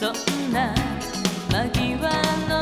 そんな間際の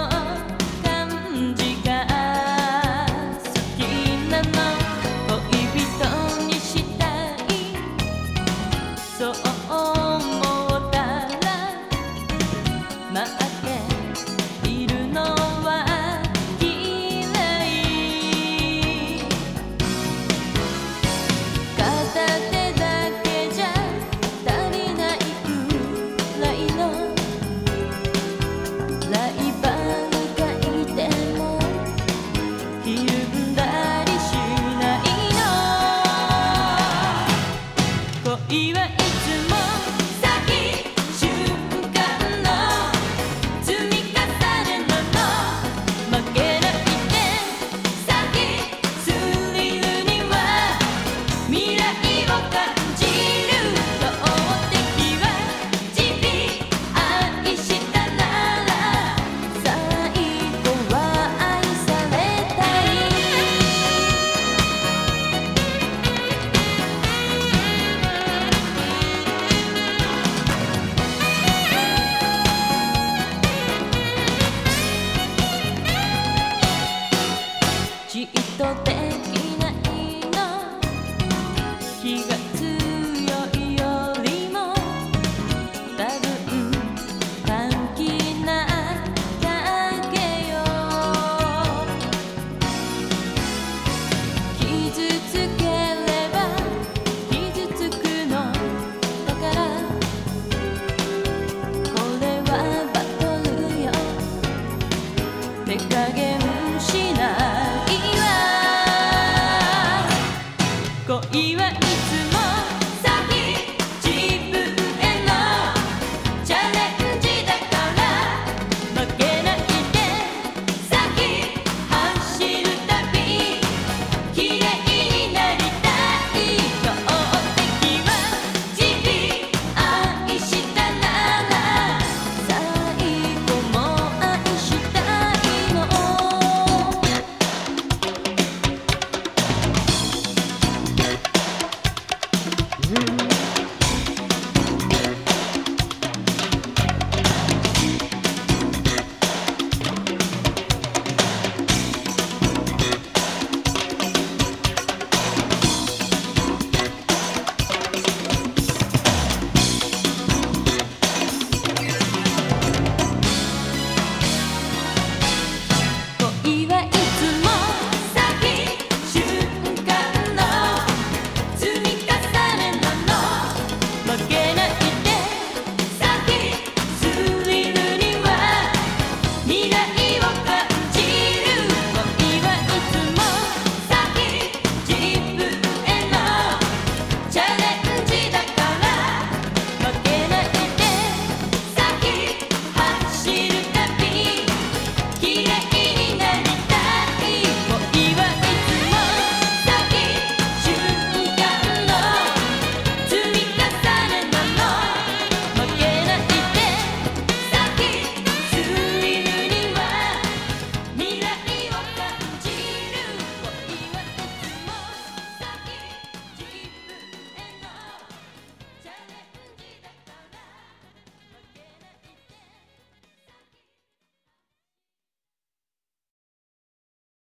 Brasil.